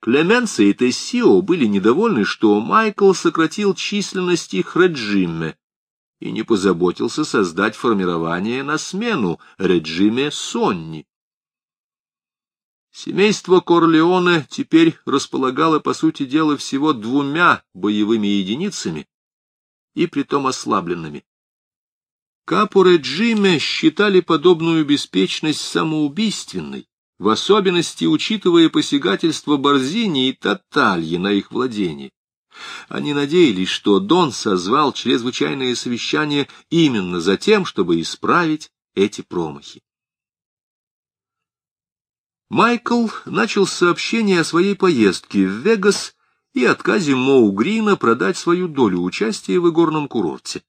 Клеменса и Тессио были недовольны, что Майкл сократил численность их реджиме и не позаботился создать формирование на смену реджиме Сонни. Семейство Корлеоне теперь располагало, по сути дела, всего двумя боевыми единицами, и притом ослабленными. Капо-реджиме считали подобную беспечность самоубийственной, в особенности учитывая посягательство Борзини и Татальи на их владение. Они надеялись, что Дон созвал чрезвычайное совещание именно за тем, чтобы исправить эти промахи. Майкл начал сообщение о своей поездке в Вегас и отказе Моу Грина продать свою долю участия в игорном курорте.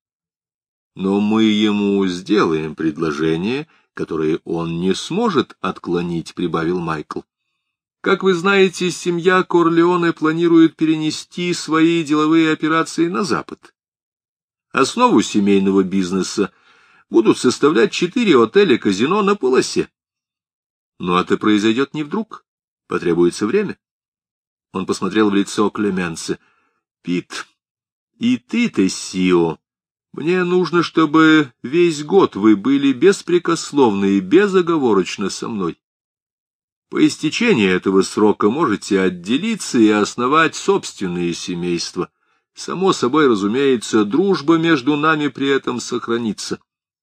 Но мы ему сделаем предложение, которое он не сможет отклонить, — прибавил Майкл. Как вы знаете, семья Корлеоне планирует перенести свои деловые операции на Запад. Основу семейного бизнеса будут составлять четыре отеля-казино на полосе. Но это произойдет не вдруг, потребуется время. Он посмотрел в лицо Клеменса. — Пит, и ты, Тессио, мне нужно, чтобы весь год вы были беспрекословно и безоговорочно со мной. По истечении этого срока можете отделиться и основать собственные семейства. Само собой, разумеется, дружба между нами при этом сохранится.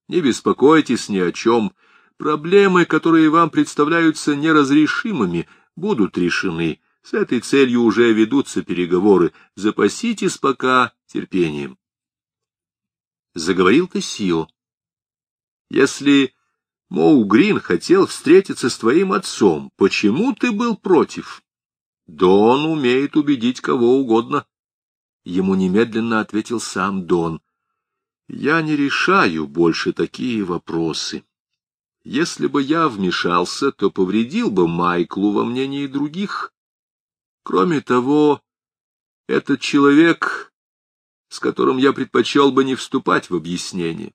Не беспокойтесь ни о чем, — Проблемы, которые вам представляются неразрешимыми, будут решены. С этой целью уже ведутся переговоры. Запаситесь пока терпением. Заговорил Тессио. Если Моу Грин хотел встретиться с твоим отцом, почему ты был против? Дон умеет убедить кого угодно. Ему немедленно ответил сам Дон. Я не решаю больше такие вопросы. Если бы я вмешался, то повредил бы Майклу во мнении других. Кроме того, этот человек, с которым я предпочел бы не вступать в объяснение.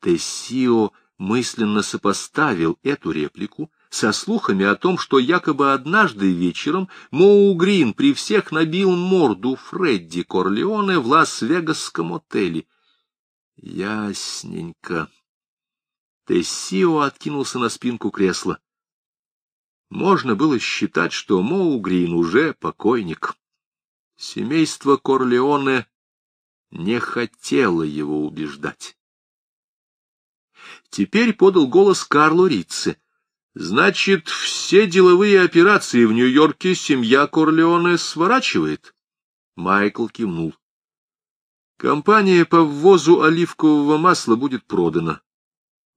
Тессио мысленно сопоставил эту реплику со слухами о том, что якобы однажды вечером Моу Грин при всех набил морду Фредди Корлеоне в Лас-Вегасском отеле. Ясненько. Тессио откинулся на спинку кресла. Можно было считать, что Моугрин уже покойник. Семейство Корлеоне не хотело его убеждать. Теперь подал голос Карло Рицци. Значит, все деловые операции в Нью-Йорке семья Корлеоне сворачивает? Майкл кивнул. Компания по ввозу оливкового масла будет продана.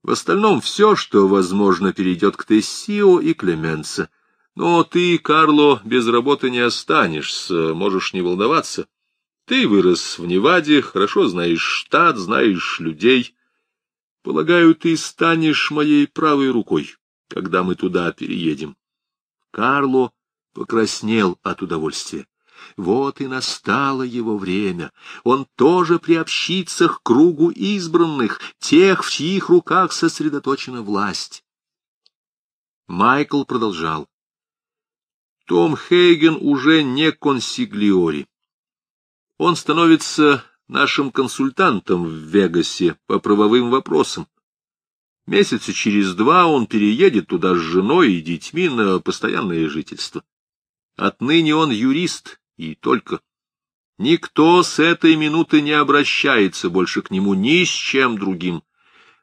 В остальном все, что возможно, перейдет к Тессио и Клеменце. Но ты, Карло, без работы не останешься, можешь не волноваться. Ты вырос в Неваде, хорошо знаешь штат, знаешь людей. Полагаю, ты станешь моей правой рукой, когда мы туда переедем. Карло покраснел от удовольствия. Вот и настало его время. Он тоже приобщится к кругу избранных, тех, в чьих руках сосредоточена власть. Майкл продолжал. Том Хейген уже не консиглиори. Он становится нашим консультантом в Вегасе по правовым вопросам. Месяца через два он переедет туда с женой и детьми на постоянное жительство. Отныне он юрист, и только. Никто с этой минуты не обращается больше к нему ни с чем другим.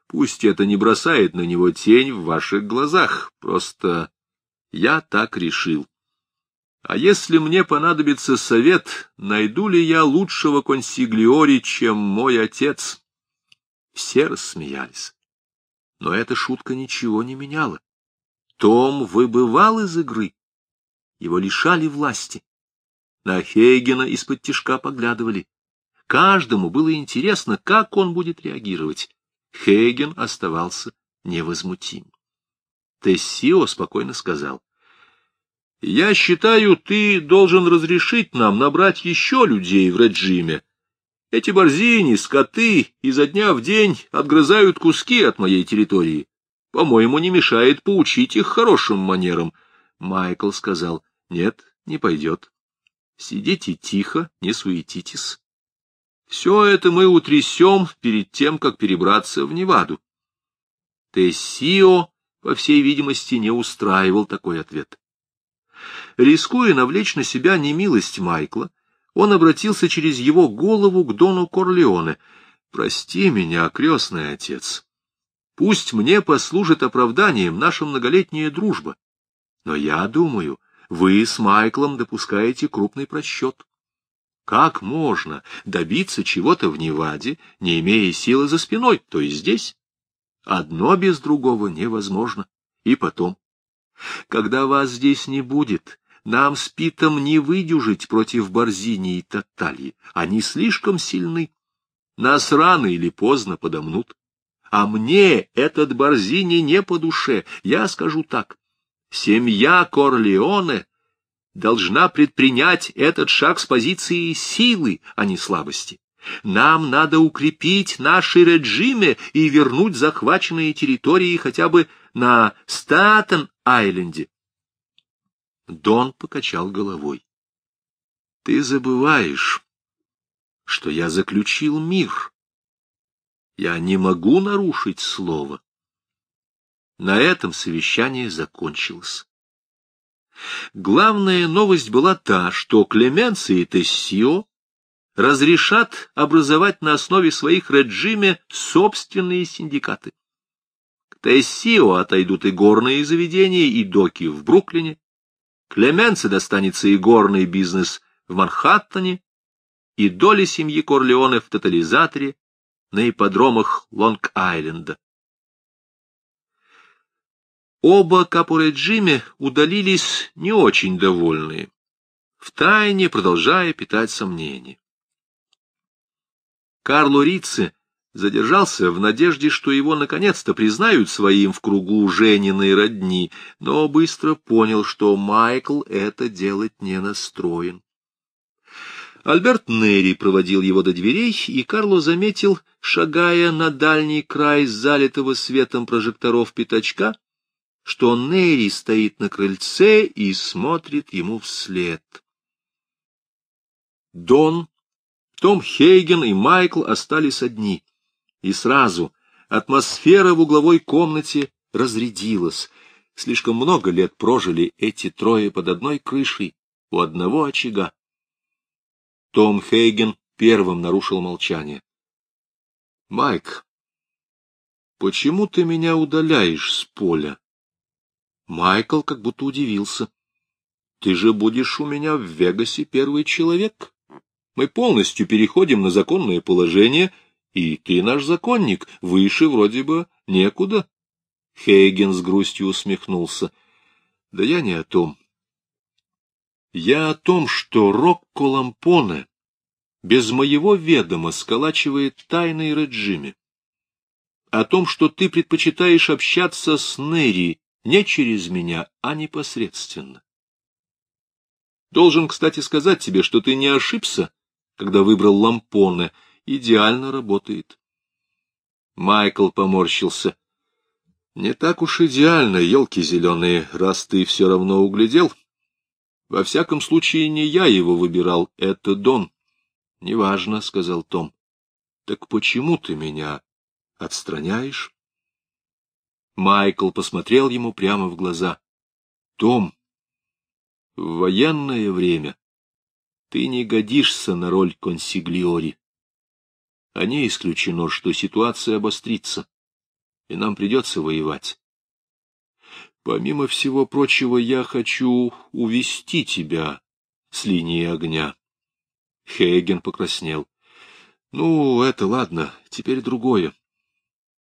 Пусть это не бросает на него тень в ваших глазах, просто я так решил. А если мне понадобится совет, найду ли я лучшего консиглиори, чем мой отец? Все рассмеялись. Но эта шутка ничего не меняла. Том выбывал из игры. Его лишали власти. На Хейгена из-под тишка поглядывали. Каждому было интересно, как он будет реагировать. Хейген оставался невозмутим. Тессио спокойно сказал. — Я считаю, ты должен разрешить нам набрать еще людей в Реджиме. Эти борзини, скоты изо дня в день отгрызают куски от моей территории. По-моему, не мешает поучить их хорошим манерам. Майкл сказал, — Нет, не пойдет. Сидите тихо, не суетитесь. Все это мы утрясем перед тем, как перебраться в Неваду. Тессио, по всей видимости, не устраивал такой ответ. Рискуя навлечь на себя немилость Майкла, он обратился через его голову к Дону Корлеоне. «Прости меня, крестный отец. Пусть мне послужит оправданием наша многолетняя дружба. Но я думаю, вы с Майклом допускаете крупный просчет. Как можно добиться чего-то в Неваде, не имея силы за спиной, то есть здесь? Одно без другого невозможно. И потом, когда вас здесь не будет, нам с Питом не выдюжить против Борзини и Татальи. Они слишком сильны. Нас рано или поздно подомнут. А мне этот Борзини не по душе. Я скажу так. Семья Корлеоне должна предпринять этот шаг с позиции силы, а не слабости. Нам надо укрепить наши режиме и вернуть захваченные территории хотя бы на Статен-Айленде. Дон покачал головой. — Ты забываешь, что я заключил мир. Я не могу нарушить слово. На этом совещание закончилось. Главная новость была та, что Клеменция и Тессио разрешат образовать на основе своих реджиме собственные синдикаты. Тессио отойдут и горные заведения, и доки в Бруклине. Клеменце достанется и горный бизнес в Манхэттене, и доля семьи Корлеоне в тотализаторе на ипподромах Лонг-Айленда. Оба Капуреджиме удалились не очень довольные, втайне продолжая питать сомнения. Карло Рицци задержался в надежде, что его наконец-то признают своим в кругу Жениной родни, но быстро понял, что Майкл это делать не настроен. Альберт Нерри проводил его до дверей, и Карло заметил, шагая на дальний край залитого светом прожекторов пятачка, что Нерри стоит на крыльце и смотрит ему вслед. Дон, Том Хейген и Майкл остались одни, и сразу атмосфера в угловой комнате разрядилась. Слишком много лет прожили эти трое под одной крышей, у одного очага. Том Хейген первым нарушил молчание. — Майк, почему ты меня удаляешь с поля? Майкл как будто удивился. — Ты же будешь у меня в Вегасе первый человек. Мы полностью переходим на законное положение, и ты наш законник, выше вроде бы некуда. Хейген с грустью усмехнулся. — Да я не о том. Я о том, что Рокко Лампоне без моего ведома сколачивает тайный режиме. О том, что ты предпочитаешь общаться с Нерри не через меня, а непосредственно. Должен, кстати, сказать тебе, что ты не ошибся, когда выбрал лампоны. Идеально работает. Майкл поморщился. Не так уж идеально, елки зеленые, раз ты все равно углядел. Во всяком случае, не я его выбирал, это Дон. — Неважно, — сказал Том. — Так почему ты меня отстраняешь? Майкл посмотрел ему прямо в глаза. — Том, в военное время ты не годишься на роль консиглиори. А не исключено, что ситуация обострится, и нам придется воевать. Помимо всего прочего, я хочу увести тебя с линии огня. Хейген покраснел. — Ну, это ладно, теперь другое.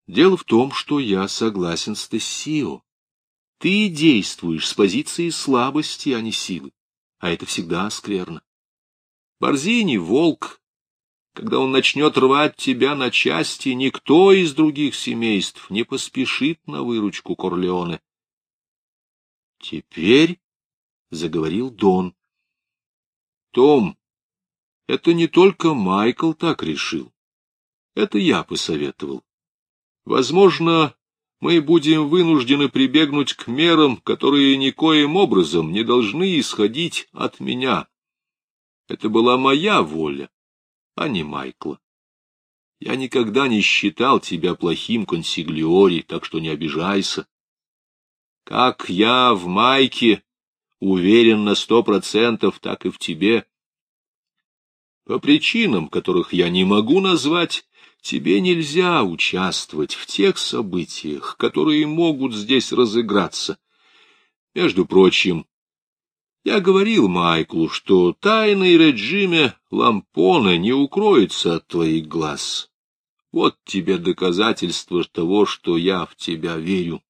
Дело в том, что я согласен с Тессио. Ты действуешь с позиции слабости, а не силы, а это всегда скверно. Борзини — волк. Когда он начнет рвать тебя на части, никто из других семейств не поспешит на выручку Корлеоне. Теперь заговорил Дон. Том, это не только Майкл так решил. Это я посоветовал. Возможно, мы будем вынуждены прибегнуть к мерам, которые никоим образом не должны исходить от меня. Это была моя воля, а не Майкла. Я никогда не считал тебя плохим консиглиори, так что не обижайся. Как я в Майке уверен на сто процентов, так и в тебе. По причинам, которых я не могу назвать, тебе нельзя участвовать в тех событиях, которые могут здесь разыграться. Между прочим, я говорил Майклу, что тайный режиме Лампона не укроется от твоих глаз. Вот тебе доказательство того, что я в тебя верю.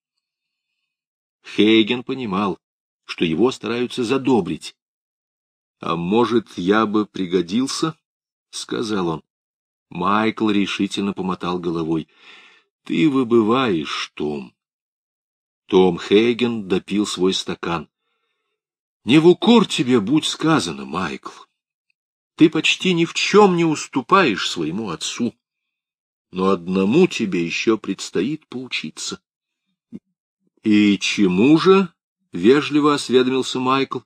Хейген понимал, что его стараются задобрить. — А может, я бы пригодился? — сказал он. Майкл решительно помотал головой. — Ты выбываешь, Том. Том Хейген допил свой стакан. — Не в укор тебе будь сказано, Майкл. Ты почти ни в чем не уступаешь своему отцу. Но одному тебе еще предстоит поучиться. — И чему же? — вежливо осведомился Майкл.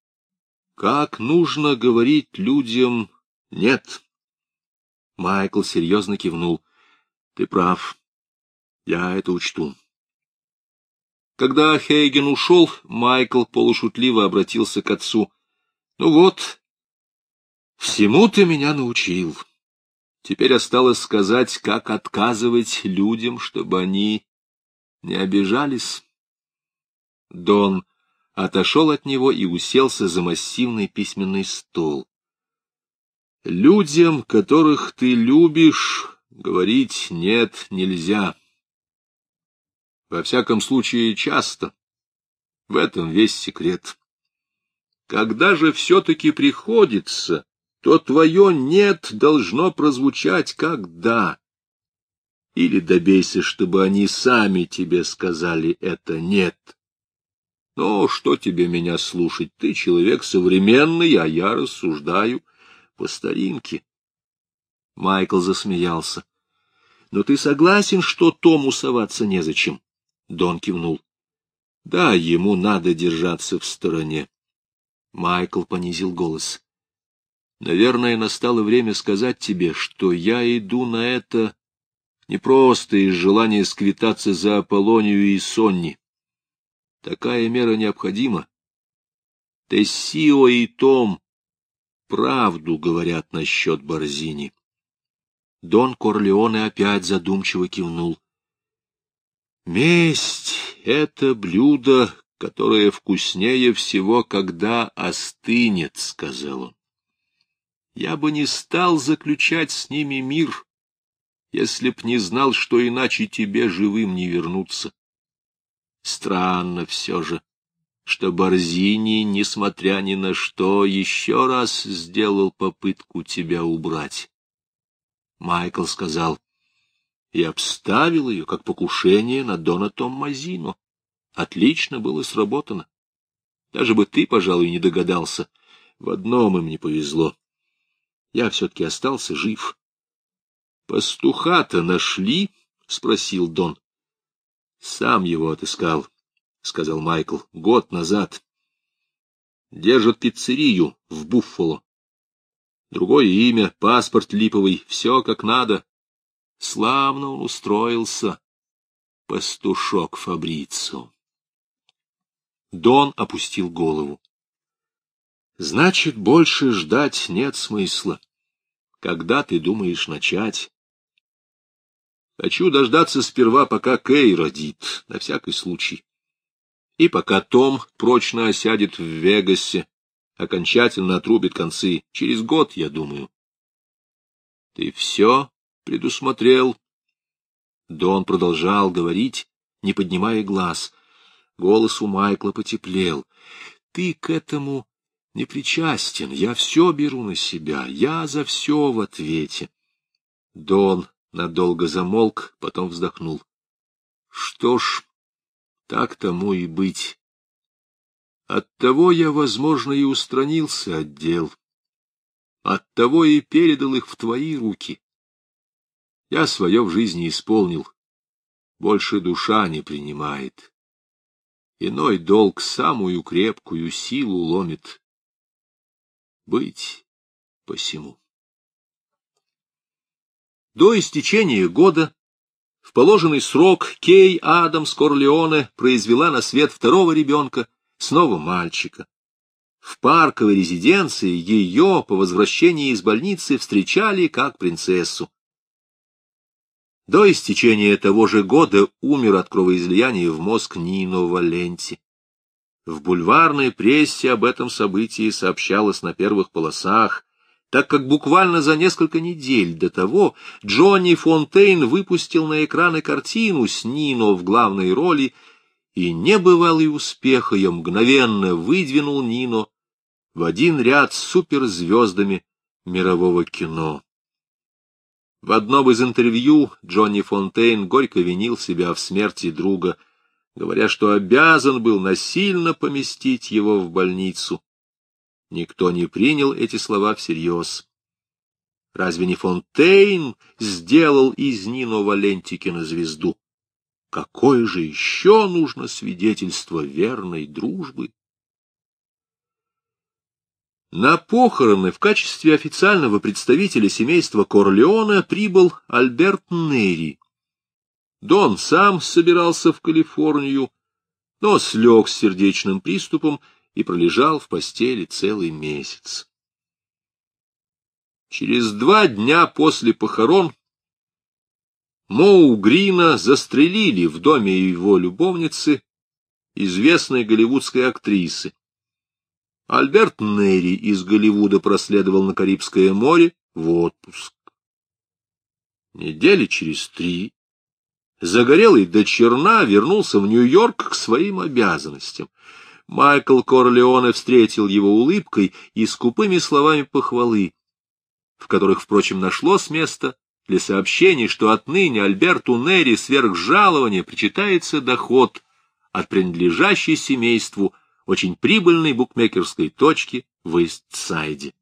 — Как нужно говорить людям «нет»? Майкл серьезно кивнул. — Ты прав. Я это учту. Когда Хейген ушел, Майкл полушутливо обратился к отцу. — Ну вот, всему ты меня научил. Теперь осталось сказать, как отказывать людям, чтобы они не обижались. Дон отошел от него и уселся за массивный письменный стол. Людям, которых ты любишь, говорить «нет» нельзя. Во всяком случае, часто. В этом весь секрет. Когда же все-таки приходится, то твое «нет» должно прозвучать как «да». Или добейся, чтобы они сами тебе сказали это «нет». Но что тебе меня слушать? Ты человек современный, а я рассуждаю по старинке. Майкл засмеялся. — Но ты согласен, что Тому соваться незачем? Дон кивнул. — Да, ему надо держаться в стороне. Майкл понизил голос. — Наверное, настало время сказать тебе, что я иду на это не просто из желания сквитаться за Аполлонию и Сонни. Такая мера необходима. Тессио и Том правду говорят насчет Борзини. Дон Корлеоне опять задумчиво кивнул. Месть — это блюдо, которое вкуснее всего, когда остынет, — сказал он. Я бы не стал заключать с ними мир, если б не знал, что иначе тебе живым не вернуться. Странно все же, что Борзини, несмотря ни на что, еще раз сделал попытку тебя убрать. Майкл сказал, и обставил ее как покушение на Дона Томмазино. Отлично было сработано. Даже бы ты, пожалуй, не догадался. В одном им не повезло. Я все-таки остался жив. — Пастуха-то нашли? — спросил Дон. — Сам его отыскал. —— сказал Майкл, — год назад. Держат пиццерию в Буффало. Другое имя, паспорт липовый, все как надо. Славно он устроился, пастушок Фабрицу. Дон опустил голову. Значит, больше ждать нет смысла. Когда ты думаешь начать? Хочу дождаться сперва, пока Кей родит, на всякий случай. И пока Том прочно осядет в Вегасе, окончательно отрубит концы, через год, я думаю. Ты все предусмотрел? Дон продолжал говорить, не поднимая глаз. Голос у Майкла потеплел. Ты к этому не причастен, я все беру на себя, я за все в ответе. Дон надолго замолк, потом вздохнул. Что ж, так тому и быть. Оттого я, возможно, и устранился от дел. Оттого и передал их в твои руки. Я свое в жизни исполнил. больше душа не принимает. Иной долг самую крепкую силу ломит. Быть посему. До истечения года в положенный срок Кей Адамс Корлеоне произвела на свет второго ребенка, снова мальчика. В парковой резиденции ее по возвращении из больницы встречали как принцессу. До истечения того же года умер от кровоизлияния в мозг Нино Валенти. В бульварной прессе об этом событии сообщалось на первых полосах, так как буквально за несколько недель до того Джонни Фонтейн выпустил на экраны картину с Нино в главной роли, и небывалый успех ее мгновенно выдвинул Нино в один ряд с суперзвездами мирового кино. В одном из интервью Джонни Фонтейн горько винил себя в смерти друга, говоря, что обязан был насильно поместить его в больницу. Никто не принял эти слова всерьез. Разве не Фонтейн сделал из Нино Валентикина звезду? Какое же еще нужно свидетельство верной дружбы? На похороны в качестве официального представителя семейства Корлеона прибыл Альберт Нерри. Дон сам собирался в Калифорнию, но слег с сердечным приступом и пролежал в постели целый месяц. Через два дня после похорон Моу Грина застрелили в доме его любовницы, известной голливудской актрисы. Альберт Нерри из Голливуда проследовал на Карибское море в отпуск. Недели через три загорелый до черна вернулся в Нью-Йорк к своим обязанностям. Майкл Корлеоне встретил его улыбкой и скупыми словами похвалы, в которых, впрочем, нашлось место для сообщений, что отныне Альберту Нерри сверх жалования причитается доход от принадлежащей семейству очень прибыльной букмекерской точки в Истсайде.